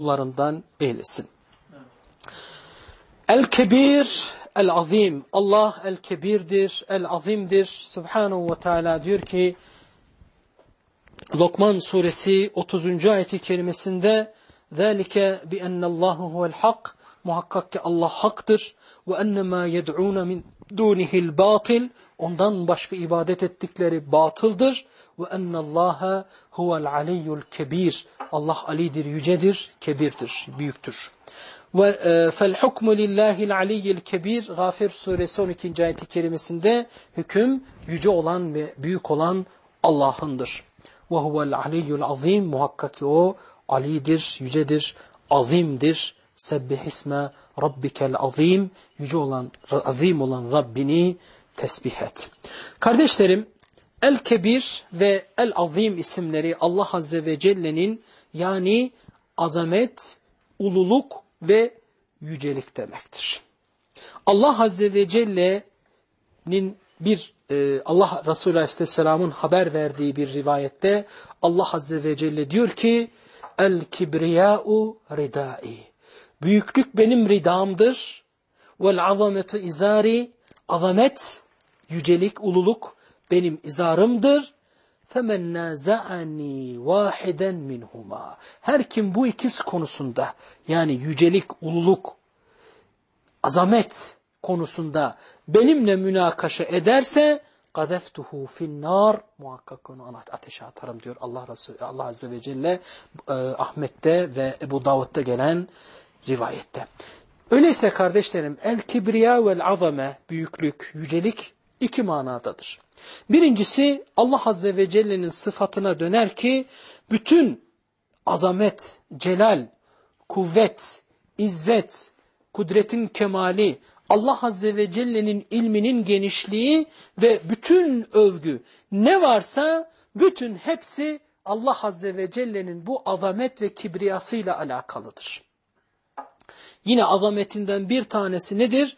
kullarından eylesin. El-Kebir, El-Azim. Allah El-Kebirdir, El-Azimdir. Subhanahu ve Teala diyor ki Lokman suresi 30. ayeti kerimesinde ذَٰلِكَ بِأَنَّ اللّٰهُ هُوَ الْحَقِّ Muhakkak ki Allah haktır. وَاَنَّمَا يَدْعُونَ مِنْ dûnihil batil ondan başka ibadet ettikleri batıldır ve ennallaha huvel aliyyul kebir Allah alidir yücedir kebirdir büyüktür ve e, fel hukmu lillahi'l kebir Gafir suresi 12. ayet-i kerimesinde hüküm yüce olan ve büyük olan Allah'ındır. Ve huvel aliyyul azim muhakkak ki o alidir, yücedir, azimdir. Sebbih isme rabbikel azim yüce olan, azim olan Rabbini tesbih et. Kardeşlerim, El-Kebir ve El-Azim isimleri Allah Azze ve Celle'nin yani azamet, ululuk ve yücelik demektir. Allah Azze ve Celle'nin bir e, Allah Resulü Aleyhisselam'ın haber verdiği bir rivayette Allah Azze ve Celle diyor ki El kibriya'u ridai. Büyüklük benim ridamdır. Vel azametu izari. Azamet, yücelik, ululuk benim izarımdır. فَمَنْ نَازَعَنِي وَاحِدًا مِنْهُمَا Her kim bu ikisi konusunda yani yücelik, ululuk, azamet konusunda benimle münakaşa ederse قَذَفْتُهُ فِي النَّارِ Muhakkak onu ateşe atarım diyor Allah Resulü Allah Azze ve Celle e, Ahmet'te ve Ebu Davud'da gelen rivayette. Öyleyse kardeşlerim el kibriya vel azame büyüklük, yücelik iki manadadır. Birincisi Allah Azze ve Celle'nin sıfatına döner ki bütün azamet, celal, kuvvet, izzet, kudretin kemali, Allah Azze ve Celle'nin ilminin genişliği ve bütün övgü ne varsa bütün hepsi Allah Azze ve Celle'nin bu azamet ve kibriyasıyla alakalıdır. Yine azametinden bir tanesi nedir?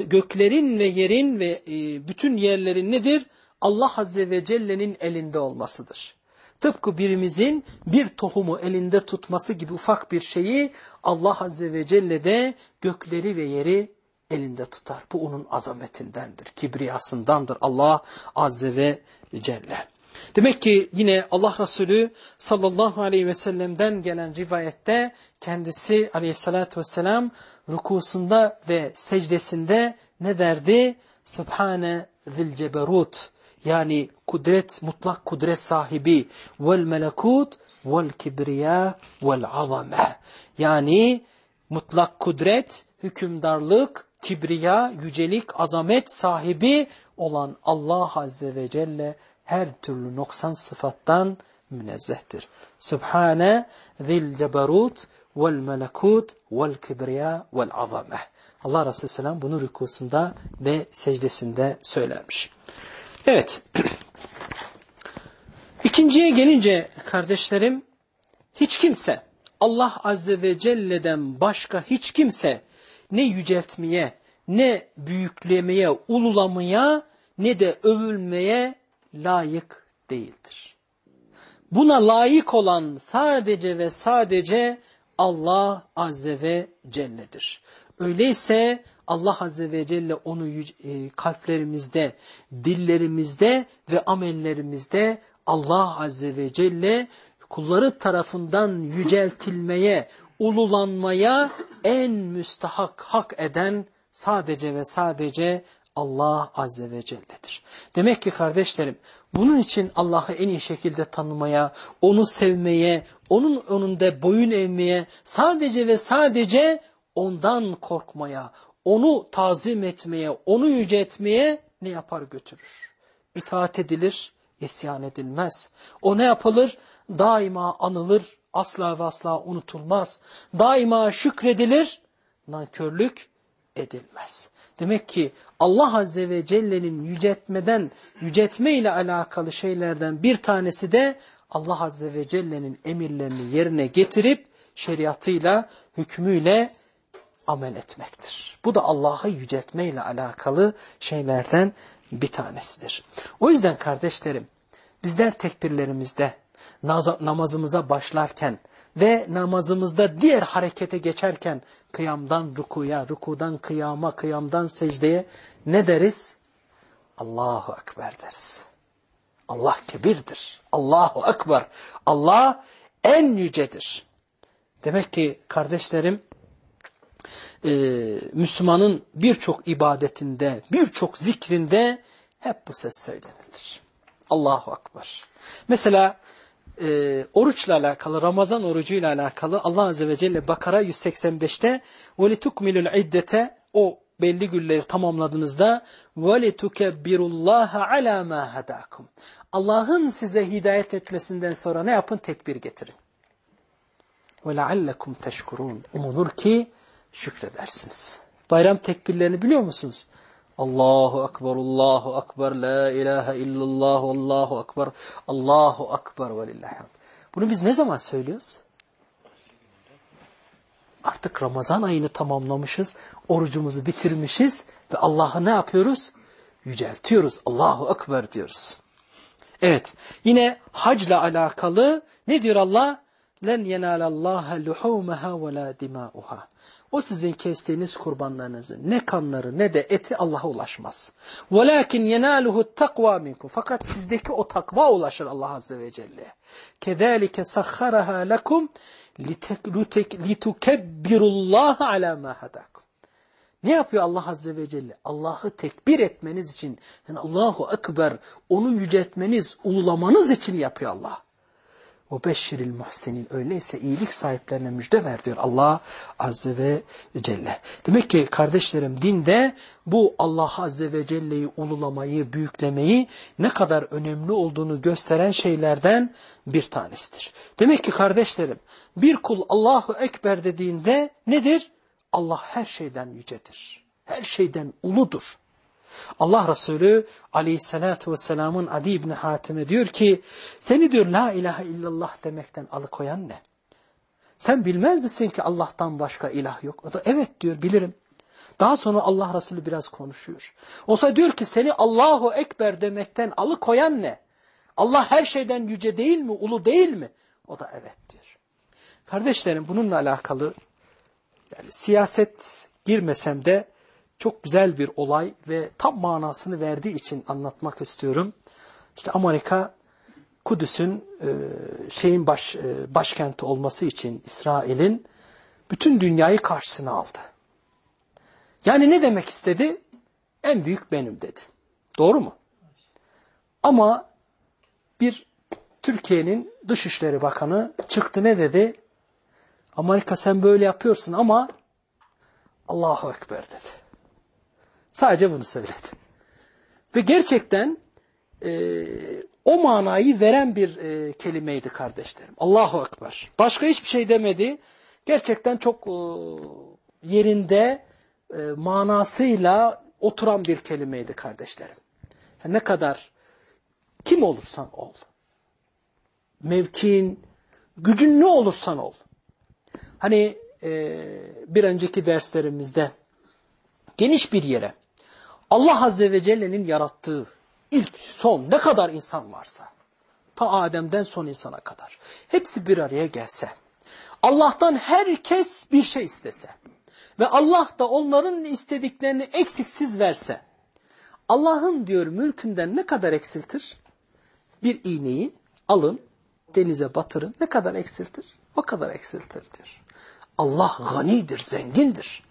Göklerin ve yerin ve e, bütün yerlerin nedir? Allah Azze ve Celle'nin elinde olmasıdır. Tıpkı birimizin bir tohumu elinde tutması gibi ufak bir şeyi Allah Azze ve Celle de gökleri ve yeri elinde tutar. Bu onun azametindendir, kibriyasındandır Allah Azze ve Celle. Demek ki yine Allah Resulü sallallahu aleyhi ve sellem'den gelen rivayette kendisi aleyhissalatü vesselam rukusunda ve secdesinde ne derdi? Subhane zil ceberut yani kudret, mutlak kudret sahibi vel melekut vel kibriya vel azame. Yani mutlak kudret, hükümdarlık, kibriya, yücelik, azamet sahibi olan Allah Azze ve Celle her türlü noksan sıfattan münezzehtir. Sübhane zil ceberut vel melekut vel kibriya vel azame. Allah Resulü Selam bunu rükusunda ve secdesinde söylermiş. Evet. İkinciye gelince kardeşlerim hiç kimse Allah Azze ve Celle'den başka hiç kimse ne yüceltmeye, ne büyüklemeye, ululamaya, ne de övülmeye layık değildir. Buna layık olan sadece ve sadece Allah Azze ve Celle'dir. Öyleyse Allah Azze ve Celle onu e, kalplerimizde, dillerimizde ve amellerimizde Allah Azze ve Celle kulları tarafından yüceltilmeye, ululanmaya en müstahak hak eden sadece ve sadece Allah Azze ve Celle'dir. Demek ki kardeşlerim bunun için Allah'ı en iyi şekilde tanımaya, onu sevmeye, onun önünde boyun eğmeye, sadece ve sadece ondan korkmaya, onu tazim etmeye, onu yüceltmeye ne yapar götürür? İtaat edilir, isyan edilmez. O ne yapılır? Daima anılır, asla ve asla unutulmaz. Daima şükredilir, nankörlük edilmez. Demek ki Allah Azze ve Celle'nin yüceltmeden, yüceltme ile alakalı şeylerden bir tanesi de Allah Azze ve Celle'nin emirlerini yerine getirip şeriatıyla, hükmüyle amel etmektir. Bu da Allah'ı yüceltme ile alakalı şeylerden bir tanesidir. O yüzden kardeşlerim bizler tekbirlerimizde namazımıza başlarken ve namazımızda diğer harekete geçerken kıyamdan rukuya, rukudan kıyama, kıyamdan secdeye ne deriz? Allahu Ekber deriz. Allah kebirdir. Allahu Ekber. Allah en yücedir. Demek ki kardeşlerim e, Müslümanın birçok ibadetinde, birçok zikrinde hep bu ses söylenilir. Allahu Ekber. Mesela e, oruçla alakalı, Ramazan orucuyla alakalı Allah Azze ve Celle Bakara 185'te وَلِتُكْمِلُ الْعِدَّةَ O belli günleri tamamladığınızda وَلِتُكَبِّرُ اللّٰهَ عَلَى مَا هَدَاكُمْ Allah'ın size hidayet etmesinden sonra ne yapın? Tekbir getirin. وَلَعَلَّكُمْ تَشْكُرُونَ Umulur ki şükredersiniz. Bayram tekbirlerini biliyor musunuz? Allahu Ekber, Allahu Ekber, La ilahe illallah, Allahu Ekber, Allahu Ekber ve lillahi Bunu biz ne zaman söylüyoruz? Artık Ramazan ayını tamamlamışız, orucumuzu bitirmişiz ve Allah'ı ne yapıyoruz? Yüceltiyoruz. Allahu Ekber diyoruz. Evet, yine hacla alakalı ne diyor Allah? Len yenalallaha luhumaha ve la dimauha. O sizin kestiğiniz kurbanlarınızı ne kanları ne de eti Allah'a ulaşmaz. Velakin yenaluhu takva minkum. Fakat sizdeki o takva ulaşır Allah Azze ve Celle. Kedalike sahharaha lekum litukebbirullaha ala ma hadakum. Ne yapıyor Allah Azze ve Celle? Allah'ı tekbir etmeniz için, yani Allahu Ekber, onu yüceltmeniz, ululamanız için yapıyor Allah. O beşşiril öyleyse iyilik sahiplerine müjde ver diyor Allah Azze ve Celle. Demek ki kardeşlerim dinde bu Allah Azze ve Celle'yi ululamayı, büyüklemeyi ne kadar önemli olduğunu gösteren şeylerden bir tanesidir. Demek ki kardeşlerim bir kul Allahu Ekber dediğinde nedir? Allah her şeyden yücedir. Her şeyden uludur. Allah Resulü aleyhissalatu vesselamın Adi İbni Hatim'e diyor ki seni diyor la ilahe illallah demekten alıkoyan ne? Sen bilmez misin ki Allah'tan başka ilah yok? O da evet diyor bilirim. Daha sonra Allah Resulü biraz konuşuyor. Olsa diyor ki seni Allahu Ekber demekten alıkoyan ne? Allah her şeyden yüce değil mi? Ulu değil mi? O da evet diyor. Kardeşlerim bununla alakalı yani siyaset girmesem de çok güzel bir olay ve tam manasını verdiği için anlatmak istiyorum. İşte Amerika Kudüs'ün e, şeyin baş, e, başkenti olması için İsrail'in bütün dünyayı karşısına aldı. Yani ne demek istedi? En büyük benim dedi. Doğru mu? Ama bir Türkiye'nin Dışişleri Bakanı çıktı ne dedi? Amerika sen böyle yapıyorsun ama Allahu Ekber dedi. Sadece bunu söyledi. Ve gerçekten e, o manayı veren bir e, kelimeydi kardeşlerim. Allahu Ekber. Başka hiçbir şey demedi. Gerçekten çok e, yerinde e, manasıyla oturan bir kelimeydi kardeşlerim. Ne kadar kim olursan ol. Mevkin, gücün ne olursan ol. Hani e, bir önceki derslerimizde geniş bir yere Allah Azze ve Celle'nin yarattığı ilk, son ne kadar insan varsa, ta Adem'den son insana kadar, hepsi bir araya gelse, Allah'tan herkes bir şey istese ve Allah da onların istediklerini eksiksiz verse, Allah'ın diyor mülkünden ne kadar eksiltir? Bir iğneyi alın, denize batırın, ne kadar eksiltir? O kadar eksiltir diyor. Allah ganidir, zengindir.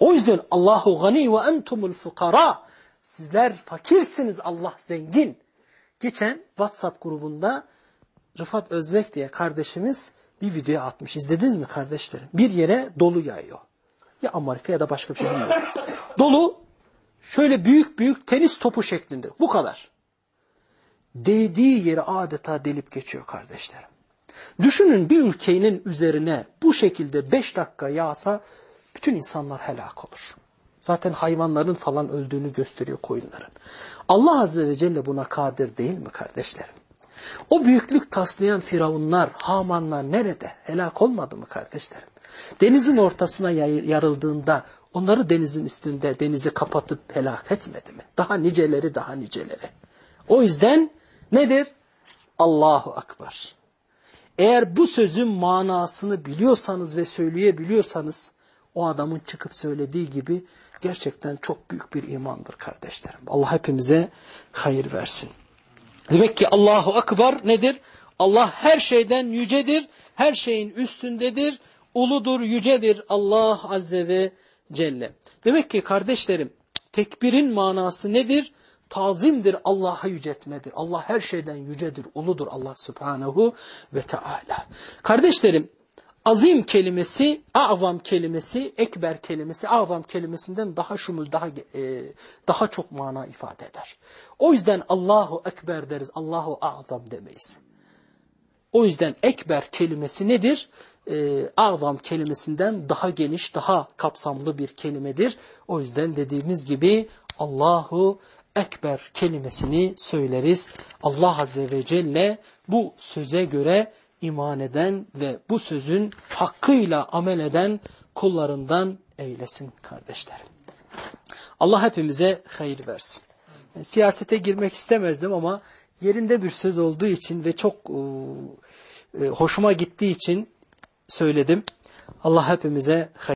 O yüzden Allahu gani ve entumul fukara. Sizler fakirsiniz Allah zengin. Geçen WhatsApp grubunda Rıfat Özbek diye kardeşimiz bir video atmış. İzlediniz mi kardeşlerim? Bir yere dolu yayıyor. Ya Amerika ya da başka bir şey bilmiyorum. Dolu şöyle büyük büyük tenis topu şeklinde. Bu kadar. Değdiği yeri adeta delip geçiyor kardeşlerim. Düşünün bir ülkenin üzerine bu şekilde beş dakika yağsa bütün insanlar helak olur. Zaten hayvanların falan öldüğünü gösteriyor koyunların. Allah Azze ve Celle buna kadir değil mi kardeşlerim? O büyüklük taslayan firavunlar, hamanlar nerede? Helak olmadı mı kardeşlerim? Denizin ortasına yarıldığında onları denizin üstünde denizi kapatıp helak etmedi mi? Daha niceleri daha niceleri. O yüzden nedir? Allahu Akbar. Eğer bu sözün manasını biliyorsanız ve söyleyebiliyorsanız o adamın çıkıp söylediği gibi gerçekten çok büyük bir imandır kardeşlerim. Allah hepimize hayır versin. Demek ki Allahu Akbar nedir? Allah her şeyden yücedir, her şeyin üstündedir, uludur, yücedir Allah Azze ve Celle. Demek ki kardeşlerim tekbirin manası nedir? Tazimdir, Allah'a yüceltmedir. Allah her şeyden yücedir, uludur Allah Subhanahu ve Teala. Kardeşlerim azim kelimesi, avam kelimesi, ekber kelimesi, avam kelimesinden daha şumul, daha e, daha çok mana ifade eder. O yüzden Allahu ekber deriz, Allahu azam demeyiz. O yüzden ekber kelimesi nedir? Ee, avam kelimesinden daha geniş, daha kapsamlı bir kelimedir. O yüzden dediğimiz gibi Allahu ekber kelimesini söyleriz. Allah Azze ve Celle bu söze göre iman eden ve bu sözün hakkıyla amel eden kullarından eylesin kardeşlerim. Allah hepimize hayır versin. Siyasete girmek istemezdim ama yerinde bir söz olduğu için ve çok e, hoşuma gittiği için söyledim. Allah hepimize hayır